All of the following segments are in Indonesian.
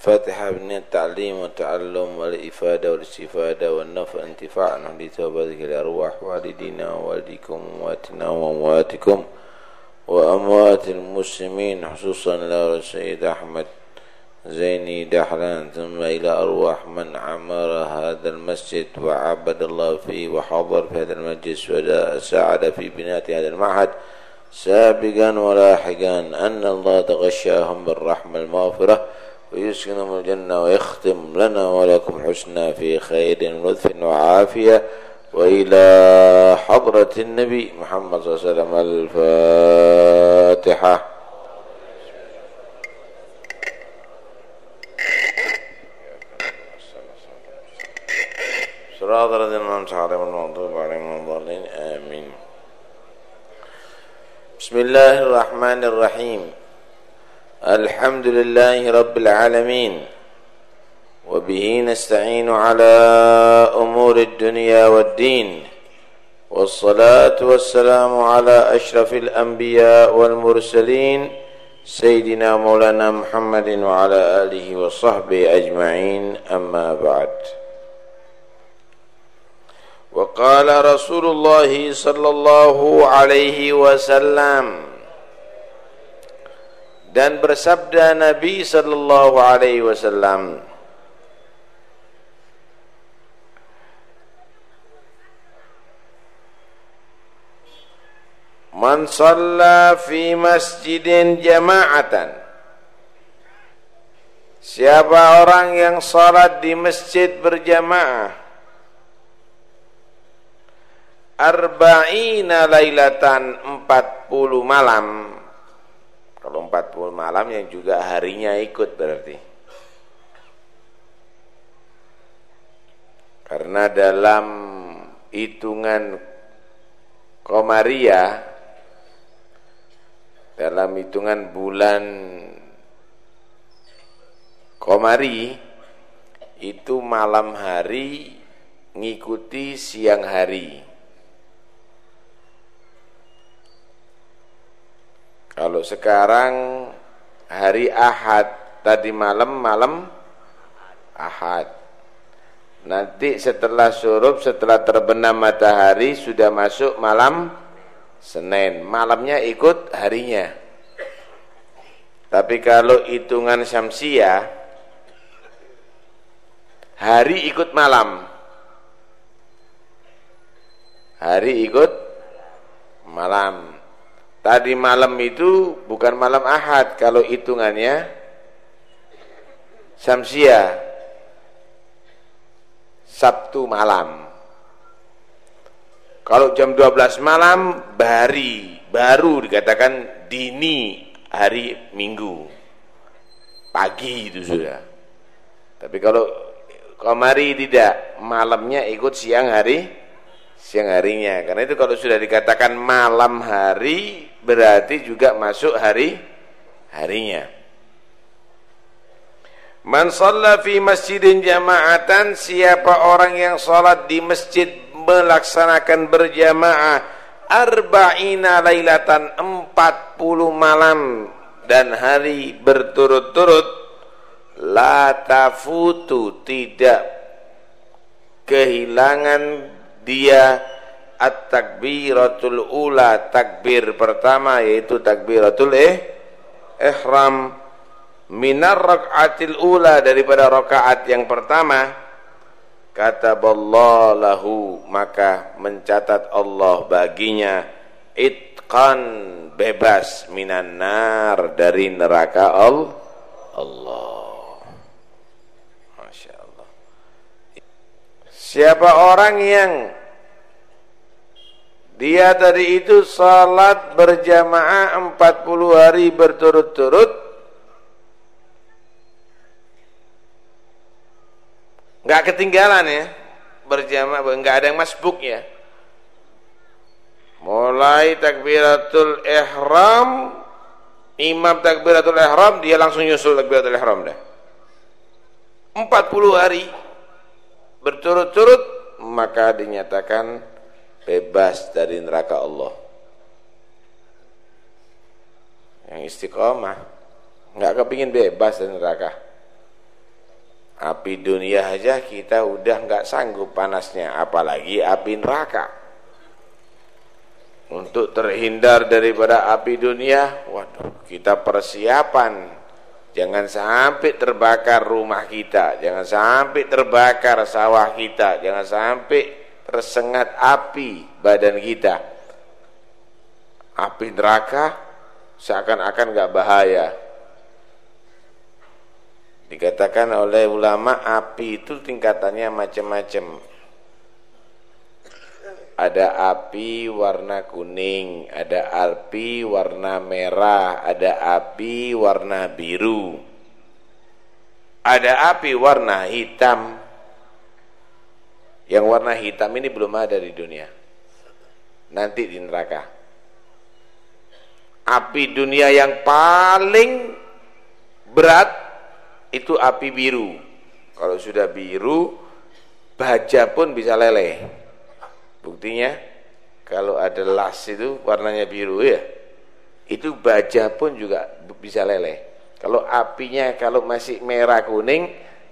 فاتحة من التعليم والتعلم والإفادة والاستفادة والنفع انتفاعنا لتوبتك الأرواح والدينا ووالدكم وأمواتنا وأمواتكم وأموات المسلمين خصوصا إلى السيد أحمد زيني دحلان ثم إلى أرواح من عمر هذا المسجد وعبد الله فيه وحضر في هذا المجلس وساعد في بناء هذا المعهد سابقا ولاحقا أن الله تغشاهم بالرحمة المغفرة ويسكنهم الجنة ويختم لنا ولكم حسنا في خير ولطف وعافية وإلى حضرة النبي محمد صلى الله عليه وسلم الفاتحة. صراط الذين أنعمت عليهم المغضوب عليهم الضالين. آمين. بسم الله الرحمن الرحيم. الحمد لله رب العالمين وبه نستعين على أمور الدنيا والدين والصلاة والسلام على أشرف الأنبياء والمرسلين سيدنا مولانا محمد وعلى آله وصحبه أجمعين أما بعد. وقال رسول الله صلى الله عليه وسلم dan bersabda Nabi sallallahu alaihi wasallam Man shalla fi masjidin jama'atan. Siapa orang yang salat di masjid berjamaah Arba'ina lailatan 40 malam kalau 40 malam yang juga harinya ikut berarti. Karena dalam hitungan Komaria dalam hitungan bulan Komari itu malam hari ngikuti siang hari. Kalau sekarang hari Ahad, tadi malam malam Ahad. Nanti setelah surup, setelah terbenam matahari sudah masuk malam Senin. Malamnya ikut harinya. Tapi kalau hitungan Syamsia hari ikut malam. Hari ikut malam. Tadi malam itu bukan malam Ahad kalau hitungannya Samsia Sabtu malam. Kalau jam 12 malam bari, baru dikatakan dini hari Minggu. Pagi itu sudah. Tapi kalau komari tidak, malamnya ikut siang hari siang harinya. Karena itu kalau sudah dikatakan malam hari berarti juga masuk hari harinya. Man shalla fi masjidin jama'atan siapa orang yang salat di masjid melaksanakan berjamaah arba'ina lailatan 40 malam dan hari berturut-turut la tafutu tidak kehilangan dia at-takbiratul ula takbir pertama yaitu takbiratul eh ihram. Minar rakaatil ula daripada rakaat yang pertama kata lahu maka mencatat Allah baginya itqan bebas minan nar dari neraka Allah. Masya Allah. Siapa orang yang dia tadi itu salat berjamaah 40 hari berturut-turut. Enggak ketinggalan ya berjamaah enggak ada yang masbuk ya. Mulai takbiratul ihram imam takbiratul ihram dia langsung nyusul takbiratul ihram dah. 40 hari berturut-turut maka dinyatakan bebas dari neraka Allah. Yang istiqomah. Nggak kepingin bebas dari neraka. Api dunia aja kita udah nggak sanggup panasnya, apalagi api neraka. Untuk terhindar daripada api dunia, waduh, kita persiapan. Jangan sampai terbakar rumah kita, jangan sampai terbakar sawah kita, jangan sampai tersengat api badan kita. Api neraka seakan-akan nggak bahaya, Dikatakan oleh ulama api itu tingkatannya macam-macam. Ada api warna kuning, ada api warna merah, ada api warna biru. Ada api warna hitam. Yang warna hitam ini belum ada di dunia. Nanti di neraka. Api dunia yang paling berat itu api biru. Kalau sudah biru, baja pun bisa leleh. Buktinya, kalau ada las itu warnanya biru ya, itu baja pun juga bisa leleh. Kalau apinya kalau masih merah kuning,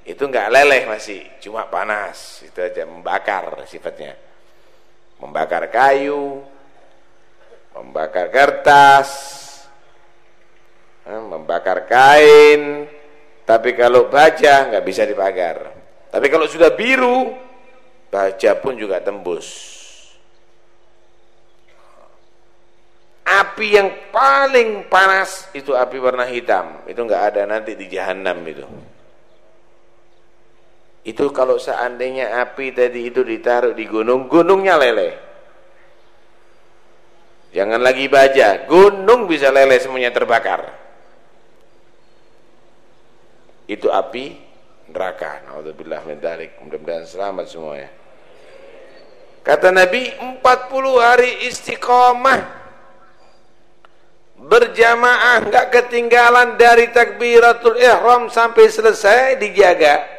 itu enggak leleh masih, cuma panas. Itu aja membakar sifatnya. Membakar kayu, membakar kertas, eh, membakar kain, tapi kalau baja nggak bisa dipagar. Tapi kalau sudah biru, baja pun juga tembus. Api yang paling panas itu api warna hitam. Itu nggak ada nanti di jahanam itu. Itu kalau seandainya api tadi itu ditaruh di gunung, gunungnya leleh. Jangan lagi baja, gunung bisa leleh semuanya terbakar itu api neraka. Nauzubillah min dzalik. Mudah-mudahan selamat semuanya. Kata Nabi 40 hari istiqomah berjamaah enggak ketinggalan dari takbiratul ihram sampai selesai dijaga.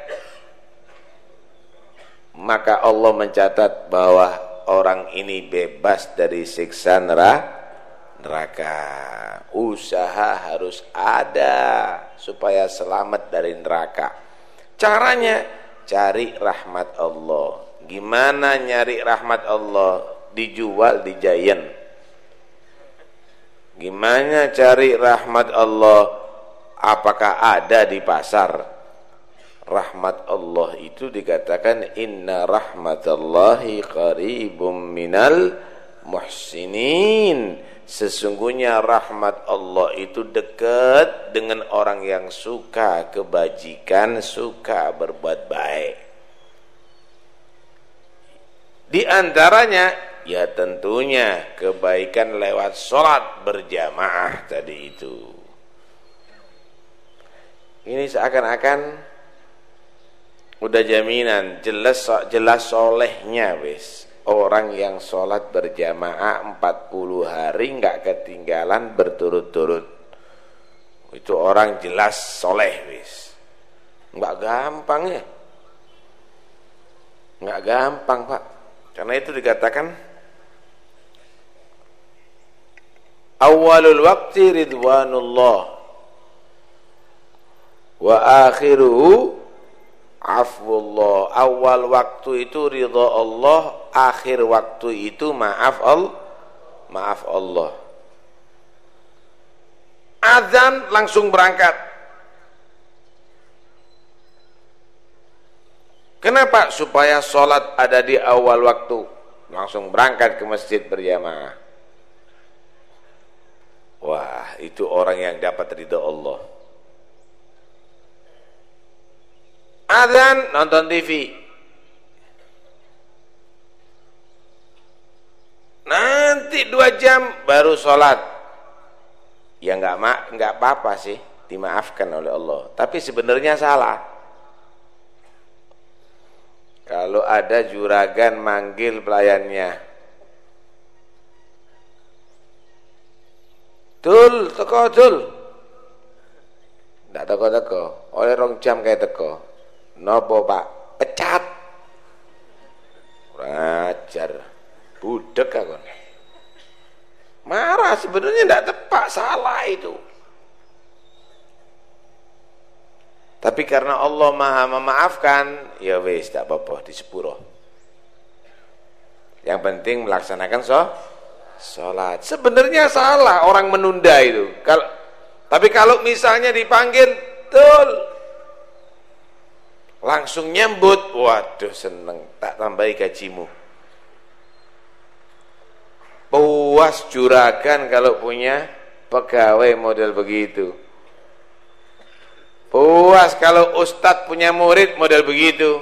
Maka Allah mencatat bahwa orang ini bebas dari siksa neraka. Usaha harus ada supaya selamat dari neraka. Caranya cari rahmat Allah. Gimana nyari rahmat Allah? Dijual di Giant. Gimana cari rahmat Allah? Apakah ada di pasar? Rahmat Allah itu dikatakan inna rahmatallahi qaribum minal muhsinin Sesungguhnya rahmat Allah itu dekat dengan orang yang suka kebajikan, suka berbuat baik. Di antaranya ya tentunya kebaikan lewat sholat berjamaah tadi itu. Ini seakan-akan udah jaminan jelas jelas solehnya wis. Orang yang sholat berjamaah 40 hari nggak ketinggalan berturut-turut. Itu orang jelas soleh wis. Nggak gampang ya? Nggak gampang pak. Karena itu dikatakan awalul waktu ridwanullah wa akhiruhu afwullah awal waktu itu ridha Allah akhir waktu itu maaf Allah maaf Allah. Azan langsung berangkat. Kenapa? Supaya sholat ada di awal waktu. Langsung berangkat ke masjid berjamaah. Wah itu orang yang dapat ridha Allah Adzan nonton TV. Nanti dua jam baru sholat. Ya nggak mak nggak apa-apa sih, dimaafkan oleh Allah. Tapi sebenarnya salah. Kalau ada juragan manggil pelayannya, tul teko tul, tidak teko teko, oleh rong jam kayak teko. Nopo pak? Pecat. Rajar. Budek aku. Marah sebenarnya tidak tepat, salah itu. Tapi karena Allah maha memaafkan, ya wis tak apa-apa di sepuro. Yang penting melaksanakan so, sholat. Sebenarnya salah orang menunda itu. Kalau tapi kalau misalnya dipanggil, betul. Langsung nyambut, waduh seneng, tak tambahi gajimu. Puas juragan kalau punya pegawai model begitu. Puas kalau ustadz punya murid model begitu.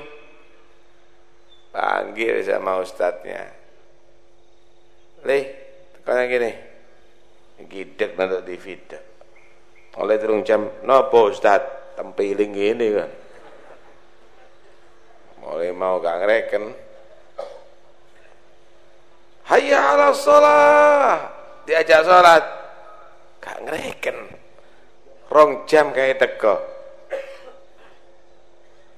Panggil sama ustadznya. Leh, tekan gini. Gidek nanti di video. Oleh terung jam, nopo ustadz? Tempiling gini kan. Mulai mau gak ngereken. Hayya ala sholat. Diajak sholat. Gak ngereken. Rong jam kayak teko.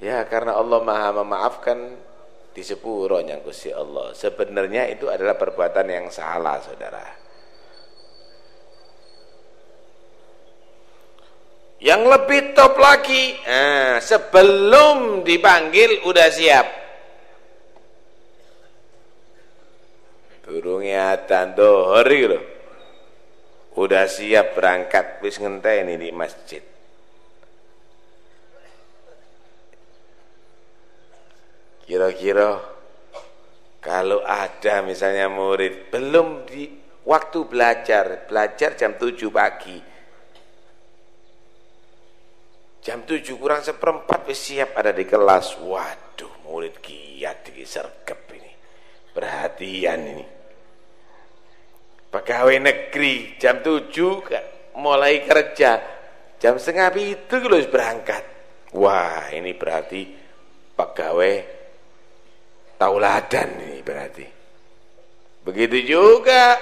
Ya karena Allah maha memaafkan di sepuro yang Gusti Allah. Sebenarnya itu adalah perbuatan yang salah saudara. Yang lebih top lagi, nah, sebelum dipanggil udah siap. Burungnya atan dohor. Udah siap berangkat wis ngenteni di masjid. Kira-kira kalau ada misalnya murid belum di waktu belajar, belajar jam 7 pagi. Jam 7 kurang seperempat wis siap ada di kelas. Waduh, murid giat iki sergep ini. Perhatian ini. Pegawai negeri jam 7 mulai kerja. Jam setengah itu harus berangkat. Wah, ini berarti pegawai tauladan ini berarti. Begitu juga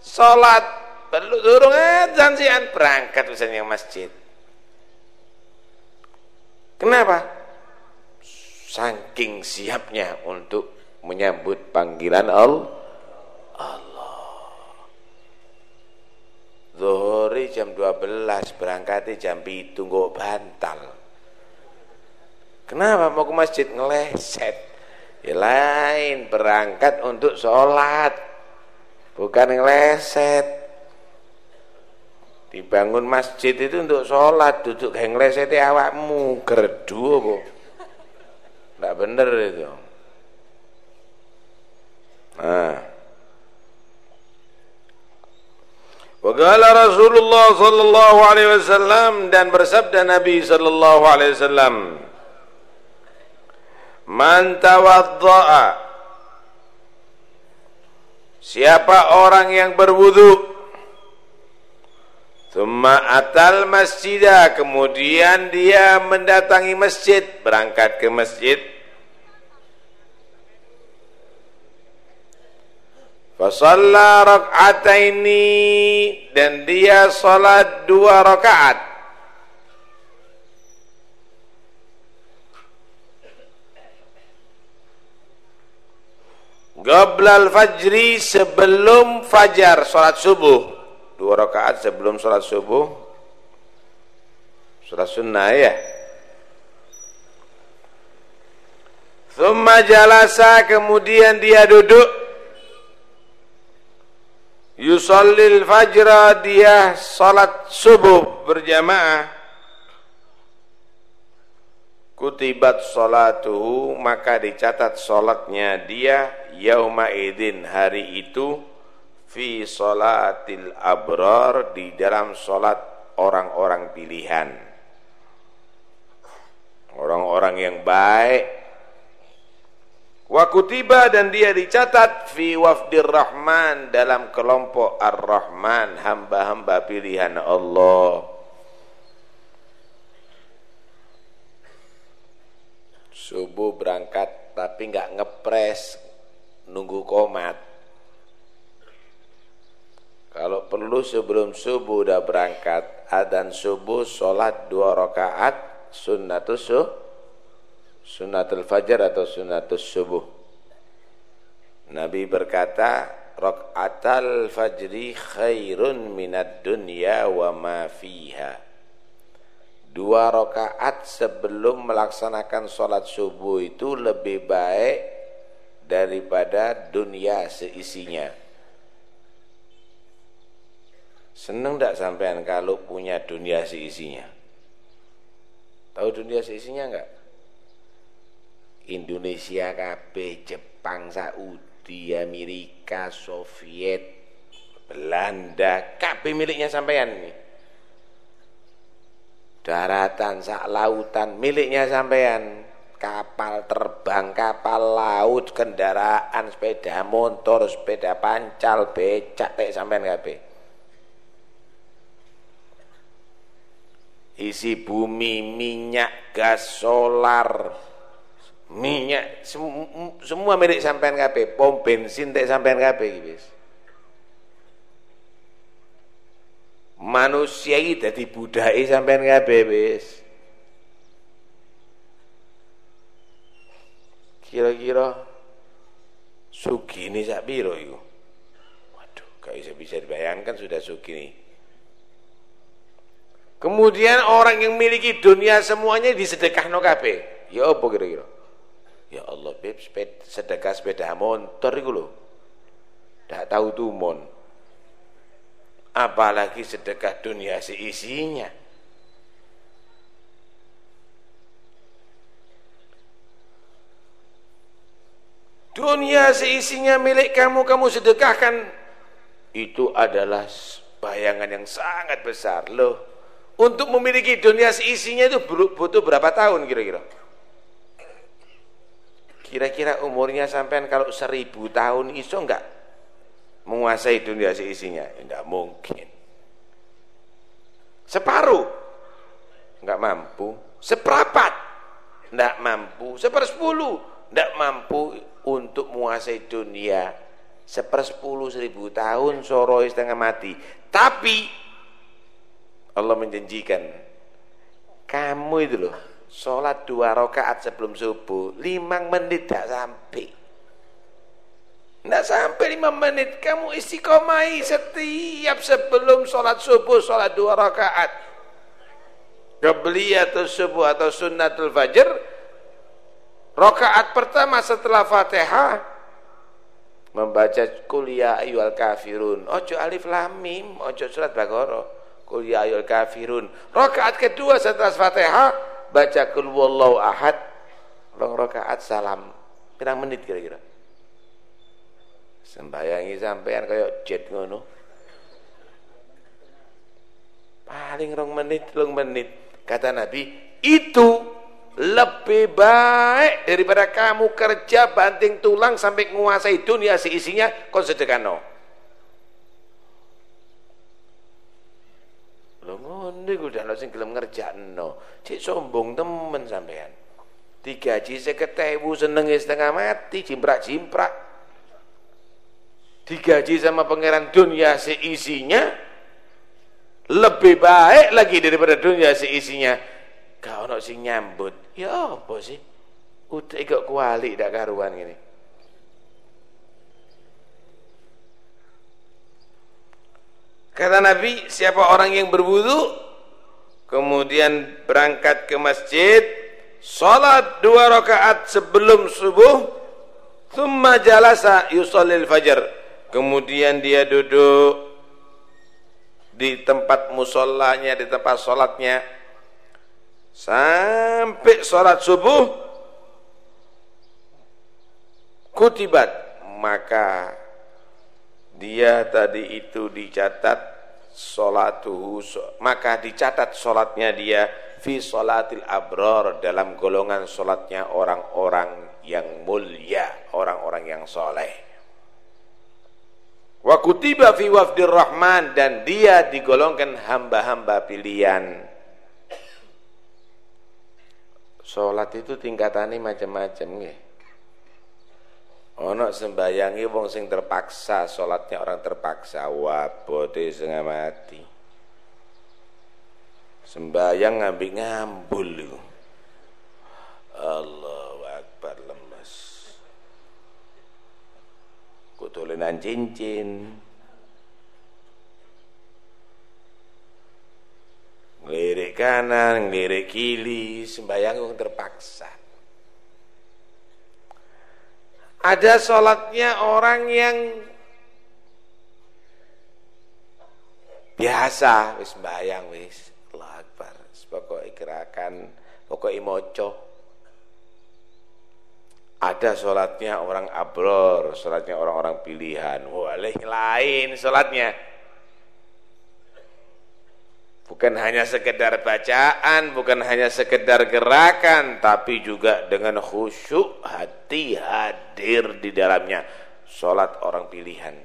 sholat perlu turun adzan sian berangkat misalnya masjid. Kenapa? Saking siapnya untuk menyambut panggilan Allah. Allah. Jam 12 berangkat jam itu nggak bantal. Kenapa mau ke masjid ngeleset? Ya lain berangkat untuk sholat bukan yang leset dibangun masjid itu untuk sholat duduk yang leset awakmu. Gerdu apa? Tidak benar itu. Nah. Waqala Rasulullah sallallahu alaihi wasallam dan bersabda Nabi sallallahu alaihi wasallam Man tawadda'a. Siapa orang yang berwudu Thumma atal masjidah Kemudian dia mendatangi masjid Berangkat ke masjid Fasalla rak'ataini Dan dia salat dua rakaat Gablal fajri sebelum fajar salat subuh. Dua rakaat sebelum salat subuh. Salat sunnah ya. Thumma jalasa kemudian dia duduk. Yusallil fajra dia salat subuh berjamaah kutibat salatuhu maka dicatat salatnya dia yauma idin hari itu fi salatil abrar di dalam salat orang-orang pilihan. Orang-orang yang baik. Wa kutiba dan dia dicatat fi wafdir rahman dalam kelompok ar-rahman hamba-hamba pilihan Allah. Subuh berangkat tapi nggak ngepres nunggu komat kalau perlu sebelum subuh udah berangkat adan subuh sholat dua rakaat sunnatus subuh sunnatul fajar atau sunnatus subuh Nabi berkata rakaatal fajri khairun minad dunya wa ma fiha dua rakaat sebelum melaksanakan sholat subuh itu lebih baik daripada dunia seisinya. Seneng tidak sampean kalau punya dunia seisinya? Tahu dunia seisinya enggak? Indonesia KB, Jepang, Saudi, Amerika, Soviet, Belanda, KB miliknya sampean ini daratan sak lautan miliknya sampean kapal terbang kapal laut kendaraan sepeda motor sepeda pancal becak tek sampean kabeh isi bumi minyak gas solar. Minyak semua milik sampean kabeh. Pom bensin tek sampean kabeh wis. Manusia iki dadi budake sampean kabeh wis. Kira-kira ini sak piro iku? Waduh gak bisa bisa dibayangkan sudah sugih ini kemudian orang yang memiliki dunia semuanya disedekahno kabeh. Ya apa kira-kira? Ya Allah beb sedekah sepeda motor iku lho. Ndak tahu tumon. Apalagi sedekah dunia seisinya dunia seisinya milik kamu kamu sedekahkan. Itu adalah bayangan yang sangat besar loh untuk memiliki dunia seisinya itu butuh berapa tahun kira-kira? Kira-kira umurnya sampai kalau seribu tahun iso enggak menguasai dunia seisinya? Tidak mungkin. Separuh. Enggak mampu. Seperapat enggak mampu. Sepersepuluh. Enggak mampu untuk menguasai dunia. Sepersepuluh seribu tahun soro setengah mati. Tapi Allah menjanjikan kamu itu loh sholat dua rakaat sebelum subuh lima menit tidak sampai tidak sampai lima menit kamu istiqomai setiap sebelum sholat subuh, sholat dua rakaat. Qabliyatul subuh atau sunnatul fajr. Rakaat pertama setelah Fatihah membaca kuliah ayyuhal kafirun. Ojo alif lam mim, ojo surat Baqarah. Kuliah ayyuhal kafirun. Rakaat kedua setelah Fatihah baca kul wallahu ahad. Long rakaat salam. Pirang menit kira-kira? Sembayangi sampean kaya jet ngono. Paling rong menit, rong menit. Kata Nabi, itu lebih baik daripada kamu kerja banting tulang sampai menguasai dunia seisinya kau sedekano. Lho ngono iku dalem sing gelem ngerjakno. Cek sombong temen sampean. Digaji 50.000 seneng setengah mati jimprak-jimprak. Digaji sama pangeran dunia seisinya lebih baik lagi daripada dunia seisinya. Kau nak sing nyambut. Ya apa sih? Udah ikut kuali dak karuan gini kata Nabi siapa orang yang berwudu kemudian berangkat ke masjid salat dua rakaat sebelum subuh thumma jalasa yusallil fajar. Kemudian dia duduk di tempat musolanya, di tempat sholatnya sampai sholat subuh kutibat. Maka dia tadi itu dicatat sholatuhu maka dicatat sholatnya dia fi sholatil abror dalam golongan sholatnya orang-orang yang mulia orang-orang yang soleh Wa kutiba fi wafdir rahman dan dia digolongkan hamba-hamba pilihan. Salat itu tingkatannya macam-macam nggih. Ono sembayangi wong sing terpaksa, salatnya orang terpaksa, wabote setengah mati. Sembayang ngambil ngambul Allah kutulinan cincin ngelirik kanan, ngelirik kiri, sembahyang terpaksa. Ada sholatnya orang yang biasa, wis sembahyang wis, Allah Akbar. Pokok gerakan, pokok imoco. Ada sholatnya orang abror, sholatnya orang-orang pilihan. Wah, lain sholatnya. Bukan hanya sekedar bacaan, bukan hanya sekedar gerakan, tapi juga dengan khusyuk hati hadir di dalamnya. Sholat orang pilihan.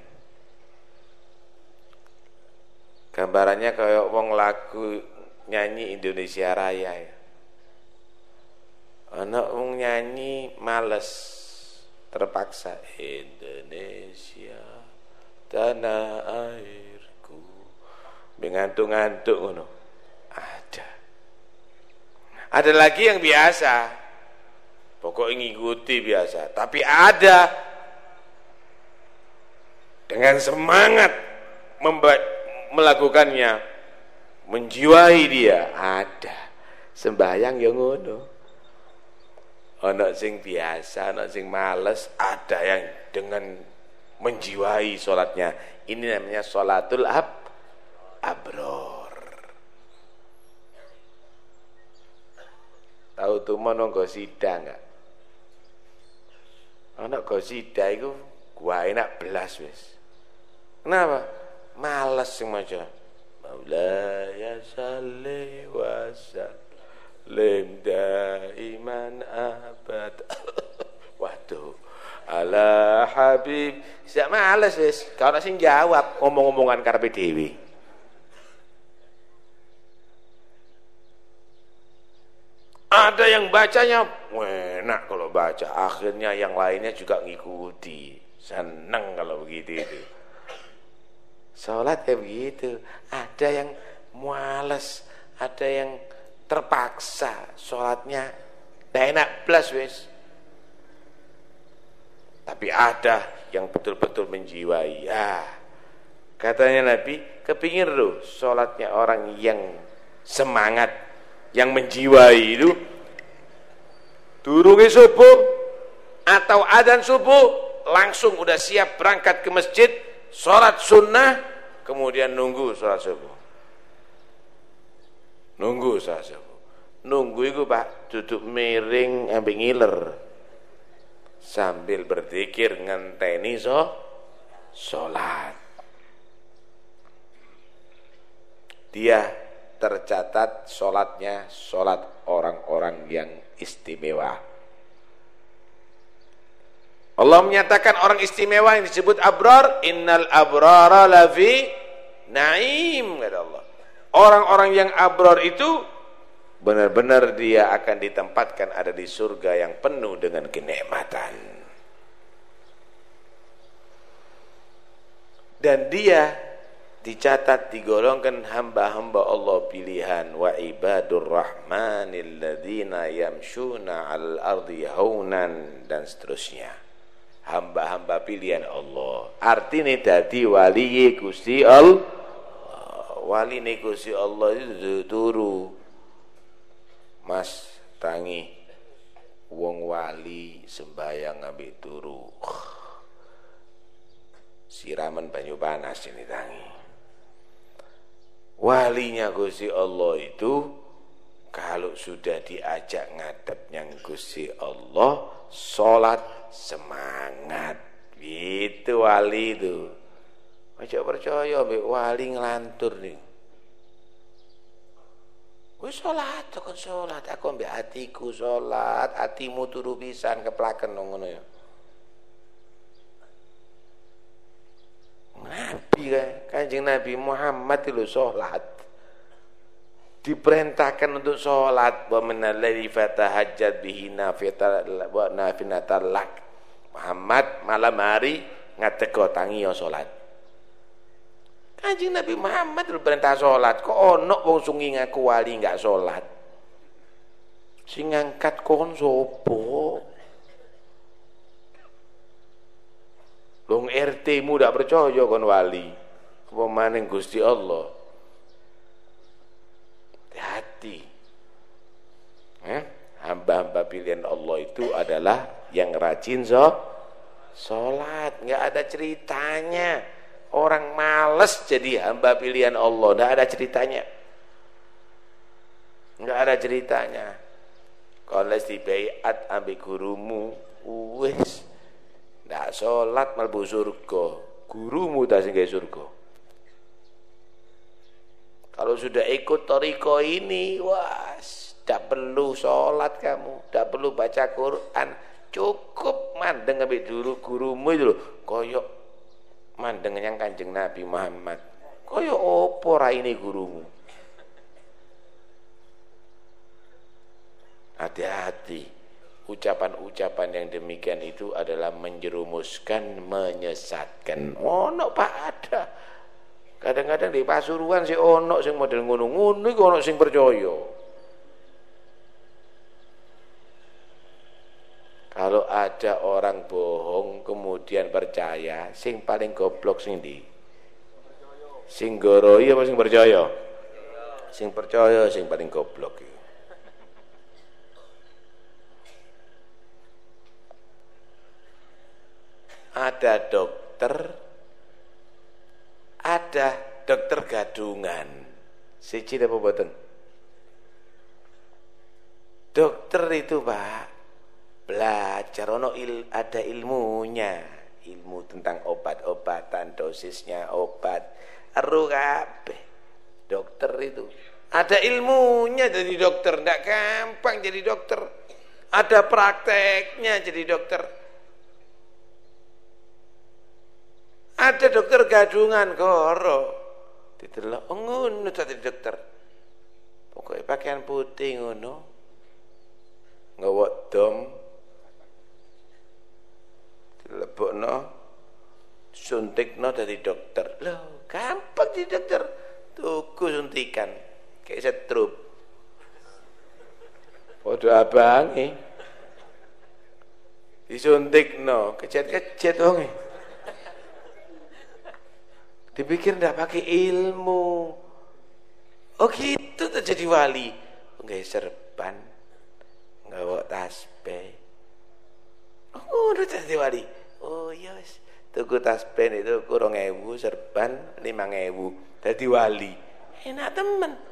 Gambarannya kayak wong lagu nyanyi Indonesia Raya ya. Anak wong nyanyi males terpaksa Indonesia tanah airku mengantuk-ngantuk ngono. Ada. Ada lagi yang biasa. Pokok ngikuti biasa. Tapi ada. Dengan semangat melakukannya menjiwai dia ada. Sembahyang yang ngono. Ana sing biasa, ana sing males, ada yang dengan menjiwai sholatnya. Ini namanya sholatul ab abror. Tahu tuh mana gosida enggak? Anak gosida itu gua enak belas wis. Kenapa? Males sing maca. Maulaya salli wa sallim lim daiman abad waduh ala habib sak males wis kalau sing jawab ngomong-ngomongan karepe dhewe ada yang bacanya enak kalau baca. Akhirnya yang lainnya juga ngikuti. Seneng kalau begitu itu. Sholat kayak begitu. Ada yang males ada yang terpaksa. Sholatnya tidak enak plus wis. Tapi ada yang betul-betul menjiwai. Ya katanya Nabi kepingin loh sholatnya orang yang semangat yang menjiwai itu turungi subuh atau adan subuh langsung udah siap berangkat ke masjid sholat sunnah kemudian nunggu sholat subuh Nunggu saja. Nunggu itu Pak duduk miring ambil ngiler. Sambil berzikir ngenteni so salat. Dia tercatat solatnya solat orang-orang yang istimewa. Allah menyatakan orang istimewa yang disebut abrar, innal abrara lafi naim kata Allah. Orang-orang yang abror itu benar-benar dia akan ditempatkan ada di surga yang penuh dengan kenikmatan. Dan dia dicatat digolongkan hamba-hamba Allah pilihan. Wa ibadur rahmanil ladzina yamshuna 'alal ardi haunan dan seterusnya. Hamba-hamba pilihan Allah. Artinya dadi wali Gusti Allah. Wali negosi Allah itu turu. Mas tangi. Wong wali sembayang ngambil turu. Siraman banyu panas ini tangi walinya Gusti Allah itu kalau sudah diajak ngadep yang Gusti Allah sholat semangat. Itu wali itu. Aja percaya mbek wali nglantur nih. Wis salat kok salat, aku mbek atiku salat, atimu turu pisan keplaken ngono ya. Nabi kan, Kanjeng Nabi Muhammad itu salat. Diperintahkan untuk salat wa minalladzi fatahajjat bihi nafilatan wa nafilatan lak. Muhammad malam hari ngateko tangi ya salat. Kanjeng Nabi Muhammad lu perintah sholat. Kok ono wong sungi ngaku wali enggak sholat? Sing ngangkat kon sopo? Wong RT mu ndak percaya kon wali. Apa maning Gusti Allah? Eh? Hamba-hamba pilihan Allah itu adalah yang rajin so, sholat. Nggak ada ceritanya. Orang males jadi hamba pilihan Allah. Nggak ada ceritanya. Nggak ada ceritanya. Kalau bayat ambil gurumu, wis. Nggak sholat malbu surga. Gurumu tak singgah surga. Kalau sudah ikut toriko ini, wah, tidak perlu sholat kamu, tidak perlu baca Quran, cukup mandeng ambil dulu gurumu itu loh, koyok mandeng yang kanjeng Nabi Muhammad, koyok opo ini gurumu. Hati-hati, ucapan-ucapan yang demikian itu adalah menjerumuskan, menyesatkan. Oh, no, Pak ada. Kadang-kadang di Pasuruan si ono sing model ngono-ngono iku ono sing percaya. Kalau ada orang bohong kemudian percaya, sing paling goblok sing di sing goroi apa sing percaya? Sing percaya sing paling goblok Ada dokter ada dokter gadungan. Siji apa boten? Dokter itu, Pak, belajar ono il, ada ilmunya. Ilmu tentang obat-obatan dosisnya obat. Kabeh. Dokter itu. Ada ilmunya jadi dokter. Ndak gampang jadi dokter. Ada prakteknya jadi dokter ada dokter gadungan koro ditelok ngono jadi dokter. Pokoknya pakaian putih ngono. Ngawak dom. Lebokno suntikno dari dokter. Loh gampang di dokter. Tuku suntikan kayak setrup. Padha abange disuntikno kejet-kejet wong dipikir ndak pakai ilmu. Oh gitu terjadi wali. Nggak serban. Nggak tasbih. Oh udah jadi wali. Oh iya wis. Tuku tasbih itu kurang ewu serban lima ewu jadi wali. Enak temen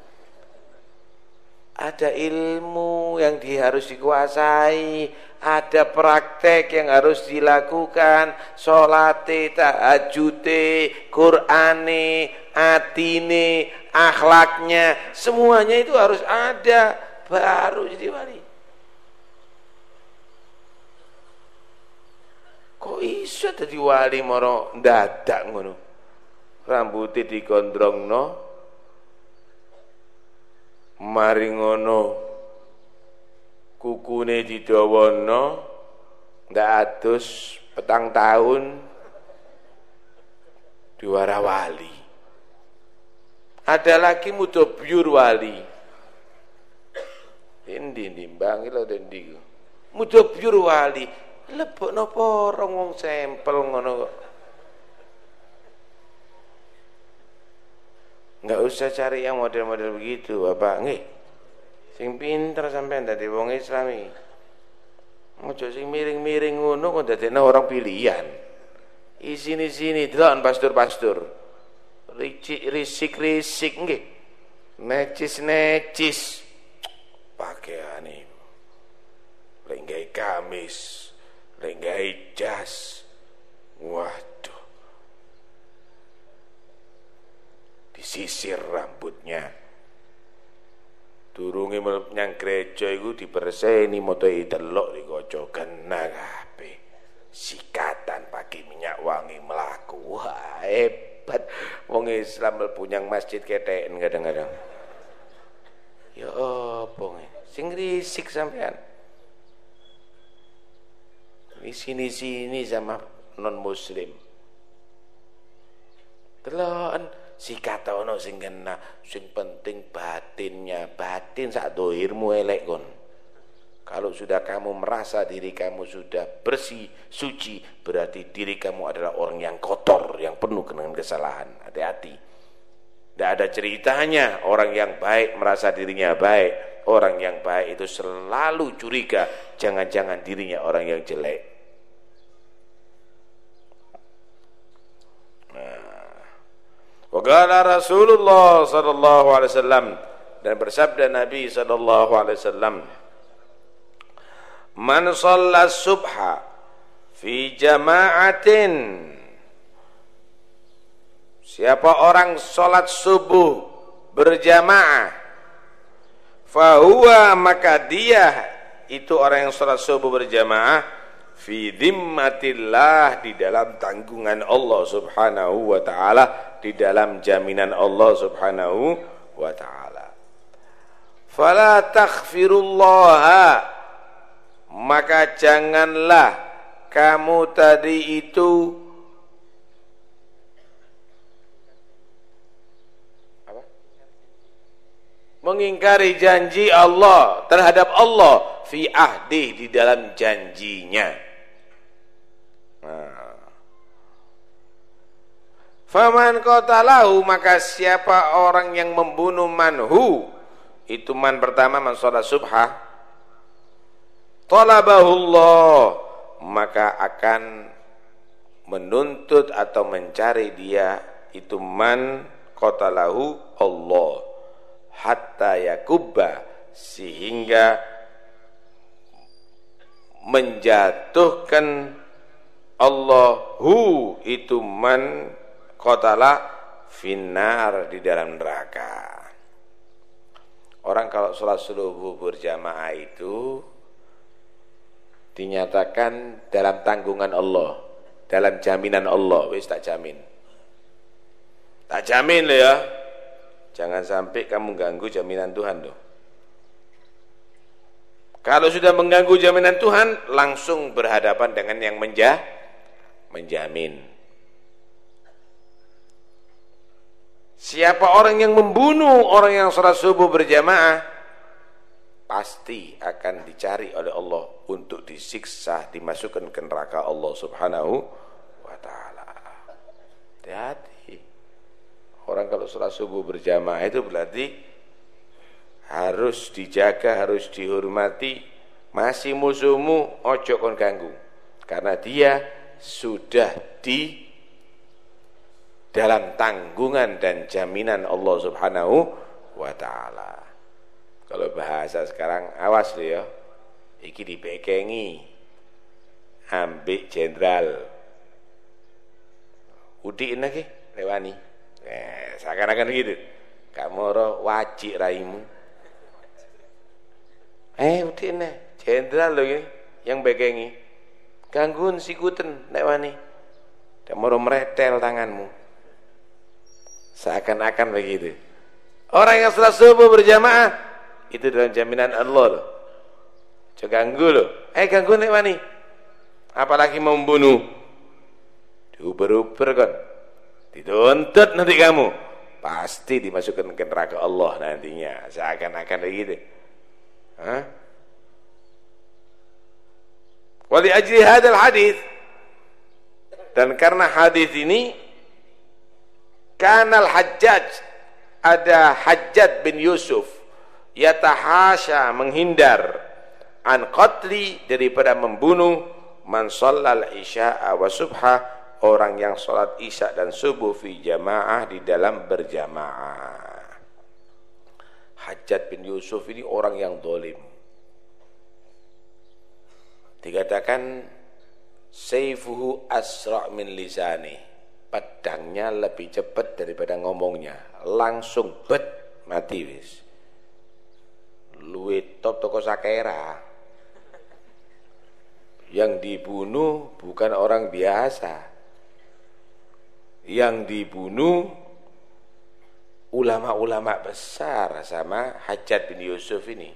ada ilmu yang di, harus dikuasai ada praktek yang harus dilakukan. Sholate tahajute qur'ane atine akhlaknya semuanya itu harus ada baru jadi wali kok iso dadi wali moro? Dadak ngono. Rambuté digondrongno mari ngono. Kukune didawana ndak adus petang tahun diwara wali ada lagi mudobyur wali. Ini nimbang dendi mudobyur wali. Lebokno porong wong sampel ngono kok. Enggak usah cari yang model-model begitu, Bapak. Nggih. Sing pinter sampean dadi wong Islami. Ojo sing miring-miring ngono kok dadekno orang pilihan. Isini-sini delok pastur-pastur. Ricik risik-risik nggih. Necis-necis. Pakaiane. Lenggai kamis Lenggai jas. Waduh. Disisir rambutnya. Durungi menyang gereja itu diberseni motoe delok dikoco kena kabeh. Sikatan pakai minyak wangi melaku. Wah, hebat. Wong Islam punya masjid keteen kadang-kadang. Ya apa sing risik sampean di sini-sini sama non muslim telan si kata ono sing kena sing penting batinnya batin sak dohirmu elek kon kalau sudah kamu merasa diri kamu sudah bersih, suci, berarti diri kamu adalah orang yang kotor, yang penuh dengan kesalahan. Hati-hati. Tidak ada ceritanya orang yang baik merasa dirinya baik, orang yang baik itu selalu curiga jangan-jangan dirinya orang yang jelek. Nah. Waqala Rasulullah sallallahu alaihi wasallam dan bersabda Nabi sallallahu alaihi wasallam Man shalla subha fi jama'atin. Siapa orang sholat subuh berjamaah fahuwa maka dia itu orang yang sholat subuh berjamaah fi dhimmatillah di dalam tanggungan Allah subhanahu wa ta'ala di dalam jaminan Allah subhanahu wa ta'ala fala taghfirullaha maka janganlah kamu tadi itu mengingkari janji Allah terhadap Allah fi ahdi di dalam janjinya. Nah. Faman qatalahu maka siapa orang yang membunuh manhu? Itu man pertama man sholat subha. Talabahullah maka akan menuntut atau mencari dia. Itu man qatalahu Allah. Hatta yakubba sehingga menjatuhkan Allahu. Itu man qatala finnar di dalam neraka. Orang kalau sholat subuh berjamaah itu dinyatakan dalam tanggungan Allah, dalam jaminan Allah, wis tak jamin. Tak jamin loh ya. Jangan sampai kamu ganggu jaminan Tuhan loh. Kalau sudah mengganggu jaminan Tuhan, langsung berhadapan dengan yang menja menjamin. Siapa orang yang membunuh orang yang sholat subuh berjamaah, pasti akan dicari oleh Allah untuk disiksa, dimasukkan ke neraka Allah subhanahu wa ta'ala. Hati-hati. Orang kalau sholat subuh berjamaah itu berarti harus dijaga, harus dihormati. Masih musuhmu, ojo kon ganggu. Karena dia sudah di dalam tanggungan dan jaminan Allah Subhanahu wa taala. Kalau bahasa sekarang awas lo ya. Iki dibekengi. Ambek jenderal. Udiin lagi lewani. Eh, seakan-akan gitu. Kak Moro wajib raimu. Eh, nih, jenderal loh ya, yang begengi. Gangguan sikuten nek wani. Kak Moro meretel tanganmu. Seakan-akan begitu. Orang yang setelah subuh berjamaah itu dalam jaminan Allah loh. Coba ganggu loh. Eh ganggu nek wani. Apalagi membunuh. Diuber-uber kan. Dituntut nanti kamu. Pasti dimasukkan ke neraka Allah nantinya. Seakan-akan begitu. Hah? Wali ajli hadal hadis dan karena hadis ini kanal hajjaj ada hajjat bin Yusuf yatahasha menghindar an qatli daripada membunuh man sallal isya'a wa subha orang yang sholat isya dan subuh fi jamaah di dalam berjamaah. Hajat bin Yusuf ini orang yang dolim. Dikatakan Saifuhu asra' min lisani. Pedangnya lebih cepat daripada ngomongnya. Langsung bet mati wis. Luwih top toko sakera. Yang dibunuh bukan orang biasa yang dibunuh ulama-ulama besar sama Hajat bin Yusuf ini.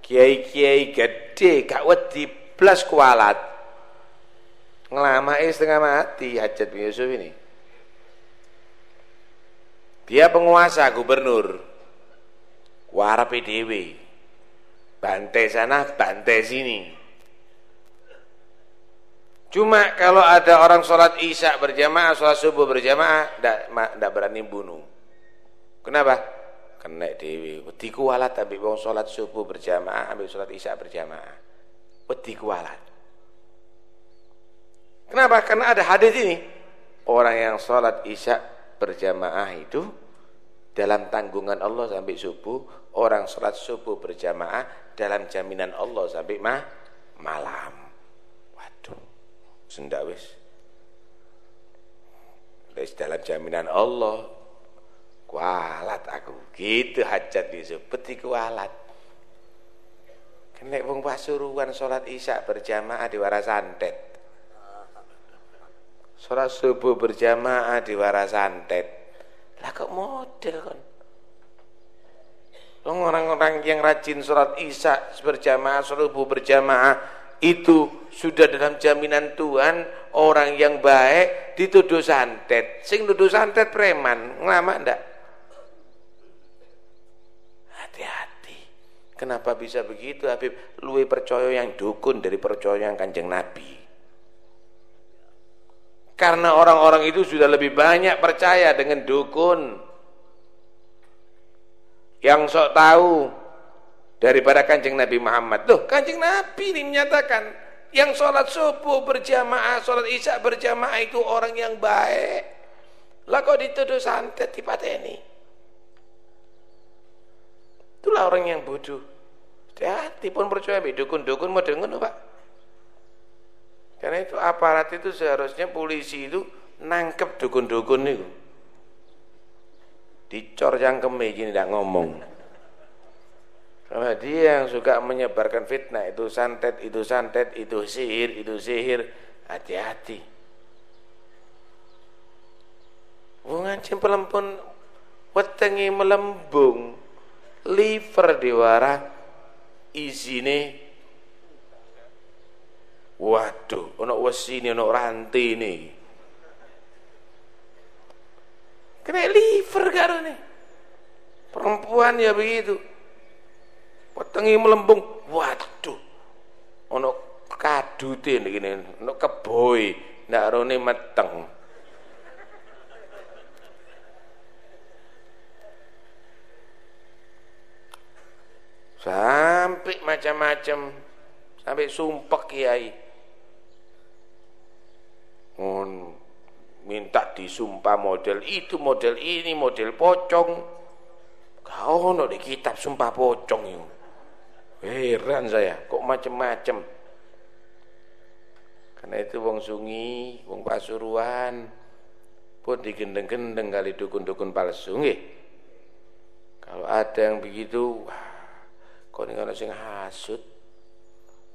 Kiai-kiai gede gak wedi plus kualat. Ngelamai setengah mati Hajat bin Yusuf ini. Dia penguasa gubernur. Wara PDW. Bantai sana, bantai sini. Cuma kalau ada orang sholat isya berjamaah, sholat subuh berjamaah, tidak berani bunuh. Kenapa? kena dewi wedi kualat wong salat subuh berjamaah ambil salat isya berjamaah wedi kualat kenapa? Karena ada hadis ini. Orang yang salat isya berjamaah itu dalam tanggungan Allah sampai subuh orang salat subuh berjamaah dalam jaminan Allah sampai ma malam. Waduh sendak wis. Dalam jaminan Allah. Kualat aku. Gitu hajat seperti kualat. Kena wong pasuruan salat isya berjamaah di warasantet salat subuh berjamaah di warasantet lah kok model kan orang-orang yang rajin sholat isya berjamaah, subuh berjamaah itu sudah dalam jaminan Tuhan orang yang baik dituduh santet. Sing tuduh santet preman ngelama ndak? Hati-hati. Kenapa bisa begitu Habib? Luwe percaya yang dukun dari percaya yang kanjeng Nabi karena orang-orang itu sudah lebih banyak percaya dengan dukun yang sok tahu daripada kanjeng Nabi Muhammad. Tuh, kanjeng Nabi ini menyatakan yang sholat subuh berjamaah, sholat isya berjamaah itu orang yang baik. Lah kok dituduh santet di ini? Itulah orang yang bodoh. Hati pun percaya dukun-dukun mau dengar Pak. Karena itu aparat itu seharusnya polisi itu nangkep dukun-dukun itu. Dicor yang kemi gini tidak ngomong. Karena dia yang suka menyebarkan fitnah itu santet, itu santet, itu sihir, itu sihir. Hati-hati. Wong ancen pelempun wetengi melembung liver diwara isine waduh ana wesine ana ranti ini kena liver karone perempuan ya begitu Wetengi melembung, waduh. Ono kadute ngene, ono keboy, ndak rone meteng. Sampai macam-macam, sampai sumpah kiai. On minta disumpah model itu, model ini, model pocong. Kau no di kitab sumpah pocong itu. Heran saya, kok macem-macem. Karena itu wong sungi, wong pasuruan pun digendeng-gendeng kali dukun-dukun palsu nggih. Kalau ada yang begitu, wah, kok ana sing hasud.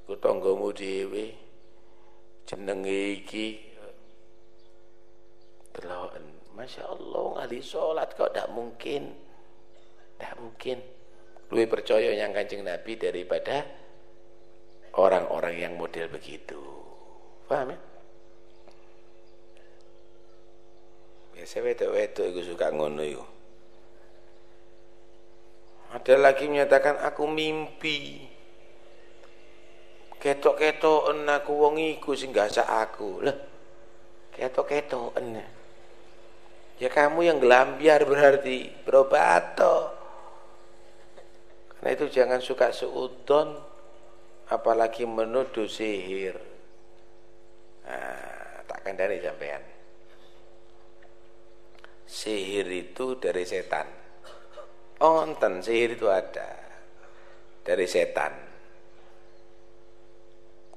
Ku tanggamu dhewe jenenge iki deloken. Masya Allah, ahli sholat kok tidak mungkin. Tidak mungkin lebih percaya yang kancing Nabi daripada orang-orang yang model begitu. Paham ya? Biasa wedok-wedok itu suka ngono itu. Ada lagi menyatakan aku mimpi. Ketok-ketoken aku wong iku sing gasak aku. Lah, ketok-ketoken. Ya kamu yang gelambiar berarti berobat toh. Nah itu jangan suka seudon apalagi menuduh sihir. Nah, tak kandani sampean. Sihir itu dari setan. Onten sihir itu ada dari setan.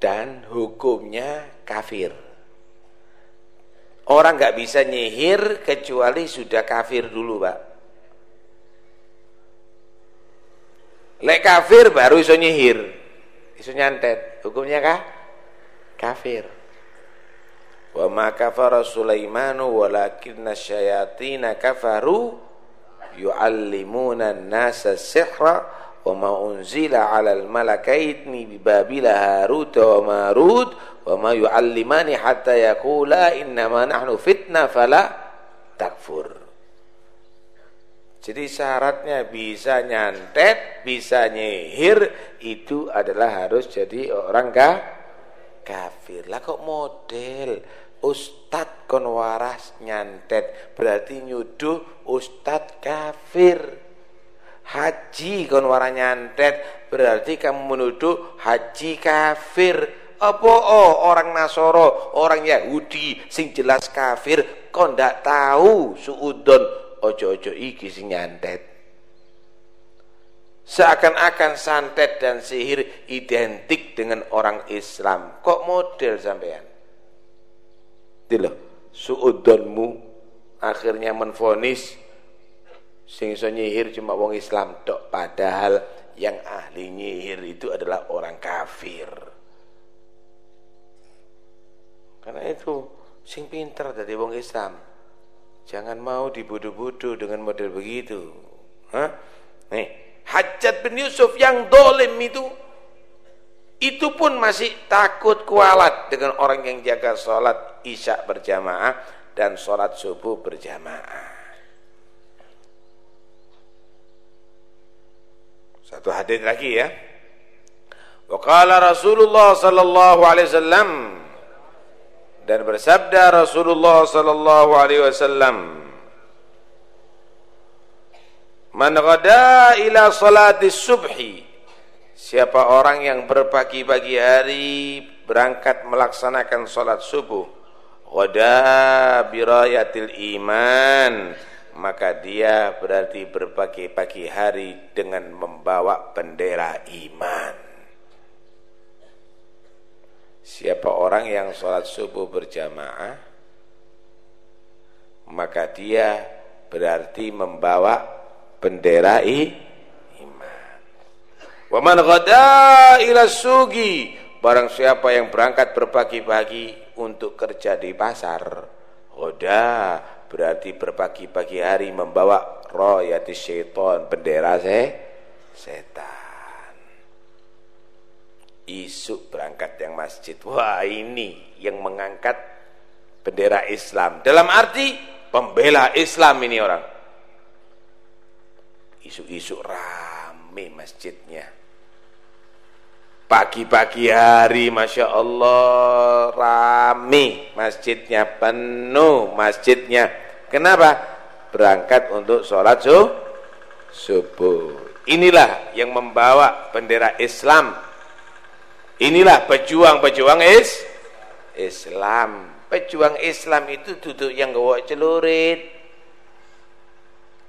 Dan hukumnya kafir. Orang nggak bisa nyihir kecuali sudah kafir dulu, Pak. Lek kafir baru iso nyihir. Iso nyantet. Hukumnya kah? Kafir. Wa ma kafara Sulaimanu walakinna syayatina kafaru yuallimuna an-nasa sihra wa ma unzila 'alal malakaini bi Babila Harut wa Marut wa ma yuallimani hatta yaqula innama nahnu fala takfur. Jadi syaratnya bisa nyantet, bisa nyihir itu adalah harus jadi orang kah? kafir. Lah kok model ustad kon waras nyantet berarti nyuduh ustad kafir. Haji kon wara nyantet. Berarti kamu menuduh haji kafir. Apa? Oh orang Nasoro orang Yahudi sing jelas kafir. Kon ndak tahu suudon. Ojo-ojo iki sing nyantet. Seakan-akan santet dan sihir identik dengan orang Islam. Kok model sampean? Itu suudonmu akhirnya menfonis sing iso nyihir cuma wong Islam tok padahal yang ahli nyihir itu adalah orang kafir. Karena itu sing pinter dari wong Islam. Jangan mau dibodoh-bodoh dengan model begitu. Hah? nih Hajat bin Yusuf yang dolim itu itu pun masih takut kualat dengan orang yang jaga sholat isya berjamaah dan sholat subuh berjamaah Satu hadis lagi ya. Wa qala Rasulullah sallallahu alaihi wasallam dan bersabda Rasulullah sallallahu alaihi wasallam Man ghada ila salati subhi Siapa orang yang berpagi-pagi hari berangkat melaksanakan salat subuh Ghada birayatil iman maka dia berarti berpagi-pagi hari dengan membawa bendera iman. Siapa orang yang sholat subuh berjamaah, maka dia berarti membawa bendera iman. Waman ghada ila sugi, barang siapa yang berangkat berpagi-pagi untuk kerja di pasar, ghada berarti berpagi-pagi hari membawa royati syaitan bendera se setan. Isu berangkat yang masjid. Wah ini yang mengangkat bendera Islam. Dalam arti pembela Islam ini orang. Isu-isu rame masjidnya. Pagi-pagi hari Masya Allah rame. Masjidnya penuh masjidnya Kenapa? Berangkat untuk sholat subuh. Inilah yang membawa bendera Islam. Inilah pejuang-pejuang is Islam. Pejuang Islam itu duduk yang gawa celurit.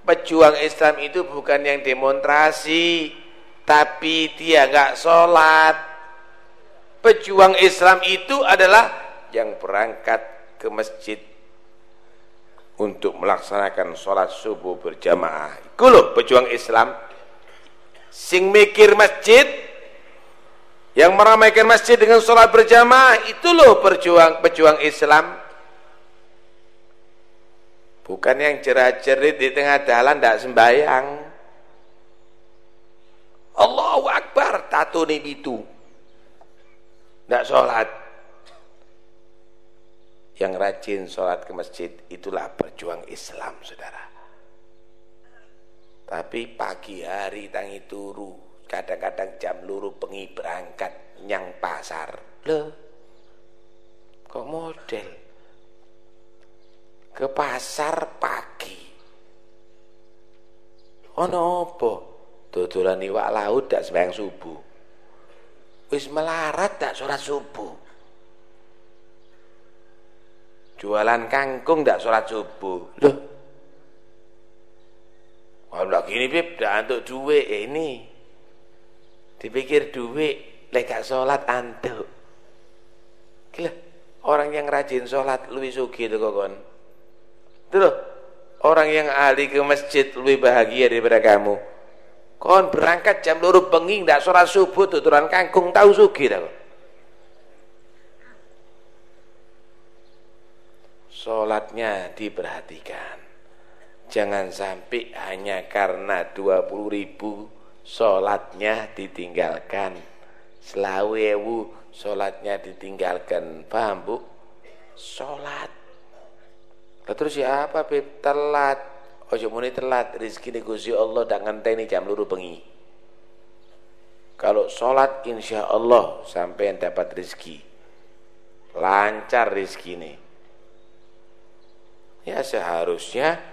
Pejuang Islam itu bukan yang demonstrasi, tapi dia nggak sholat. Pejuang Islam itu adalah yang berangkat ke masjid untuk melaksanakan sholat subuh berjamaah. Iku loh pejuang Islam. Sing mikir masjid, yang meramaikan masjid dengan sholat berjamaah, itu loh perjuang pejuang Islam. Bukan yang jerat-jerit di tengah jalan tidak sembahyang. Allahu Akbar, tato nih itu. Tidak sholat yang rajin sholat ke masjid itulah berjuang Islam saudara. Tapi pagi hari tangi turu kadang-kadang jam luru pengi berangkat nyang pasar. Loh kok model? Ke pasar pagi. Ono apa? Dodolan iwak laut dak sembahyang subuh. Wis melarat tak sholat subuh jualan kangkung tidak sholat subuh. Loh. Kalau gini bib. Tidak untuk duit eh, ini. Dipikir duit leka sholat antuk. Gila, orang yang rajin sholat lebih sugi itu kokon itu loh orang yang ahli ke masjid lebih bahagia daripada kamu. Kon berangkat jam luru bengi tidak sholat subuh tuturan kangkung tahu sugi tak sholatnya diperhatikan. Jangan sampai hanya karena 20 ribu sholatnya ditinggalkan. Selawewu sholatnya ditinggalkan. Paham bu? Sholat. Terus siapa beb? Telat. Ojo muni telat. Rezeki negosi Allah dan ngenteni jam luru bengi. Kalau sholat insya Allah sampai dapat rezeki. Lancar rezeki nih ya seharusnya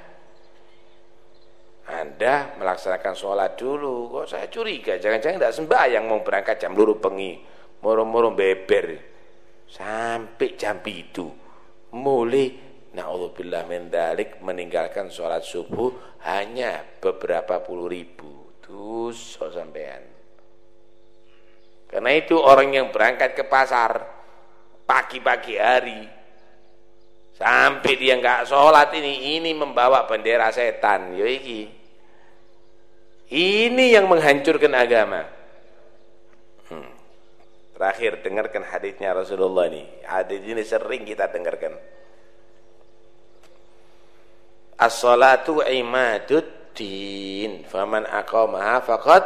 Anda melaksanakan sholat dulu. Kok saya curiga, jangan-jangan tidak sembahyang mau berangkat jam luru pengi, moro-moro beber. Sampai jam itu. Mulai na'udzubillah min dalik meninggalkan sholat subuh hanya beberapa puluh ribu. Terus sampean. Karena itu orang yang berangkat ke pasar pagi-pagi hari sampai dia nggak sholat ini, ini membawa bendera setan. Yo iki. Ini yang menghancurkan agama. Hmm. Terakhir dengarkan hadisnya Rasulullah ini. Hadis ini sering kita dengarkan. As-salatu imaduddin, faman aqamaha faqad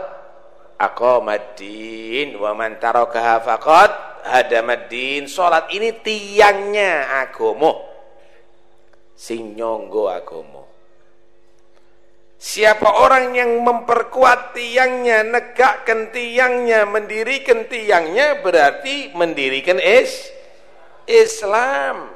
aqamaddin wa man tarakaha faqad hadamaddin salat ini tiangnya agama sing nyonggo agama. Siapa orang yang memperkuat tiangnya, negakkan tiangnya, mendirikan tiangnya berarti mendirikan is Islam.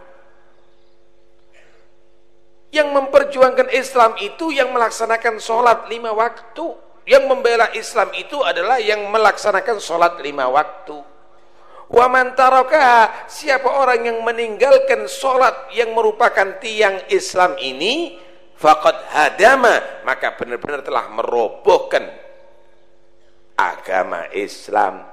Yang memperjuangkan Islam itu yang melaksanakan sholat lima waktu. Yang membela Islam itu adalah yang melaksanakan sholat lima waktu wa man siapa orang yang meninggalkan sholat yang merupakan tiang Islam ini faqad hadama maka benar-benar telah merobohkan agama Islam.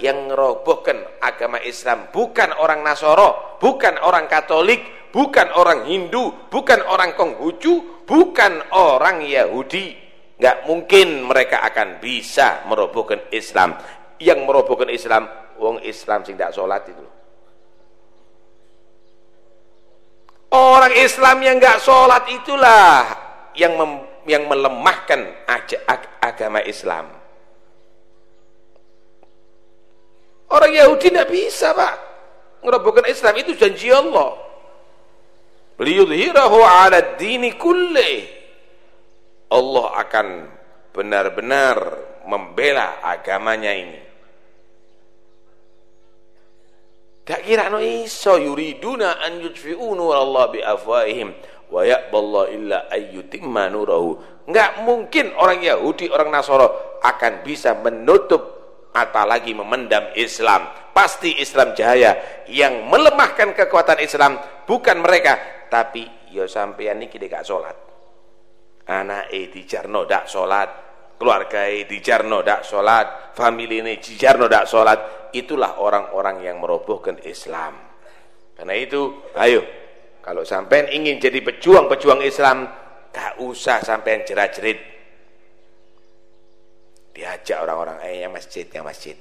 Yang merobohkan agama Islam bukan orang Nasoro bukan orang Katolik bukan orang Hindu bukan orang Konghucu bukan orang Yahudi. Nggak mungkin mereka akan bisa merobohkan Islam. Yang merobohkan Islam wong Islam sing tidak sholat itu orang Islam yang nggak sholat itulah yang mem, yang melemahkan ag agama Islam. Orang Yahudi tidak bisa pak. Merobohkan Islam itu janji Allah. Liyudhirahu ala dini kullih Allah akan benar-benar membela agamanya ini. Tak kira no iso. Yuriduna an yudfi'u Allah bi afwahihim wa ya'ballahu illa ayyutimma nurahu. Enggak mungkin orang Yahudi, orang Nasara akan bisa menutup apalagi memendam Islam. Pasti Islam jaya yang melemahkan kekuatan Islam bukan mereka, tapi yo sampean niki gak salat anak e dijarno dak salat keluarga dijarno dak salat famili ini dijarno dak salat itulah orang-orang yang merobohkan Islam. Karena itu ayo kalau sampean ingin jadi pejuang-pejuang Islam tak usah sampean jerat-jerit. Diajak orang-orang eh masjid yang masjid.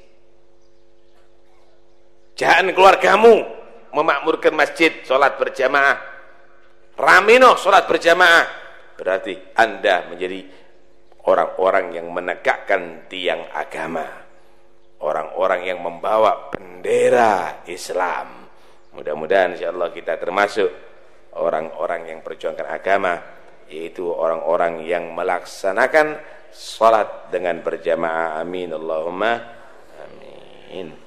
Jangan keluargamu memakmurkan masjid sholat berjamaah. Ramino sholat berjamaah. Berarti Anda menjadi orang-orang yang menegakkan tiang agama. Orang-orang yang membawa bendera Islam. Mudah-mudahan insyaallah kita termasuk orang-orang yang perjuangkan agama yaitu orang-orang yang melaksanakan salat dengan berjamaah. Amin. Allahumma amin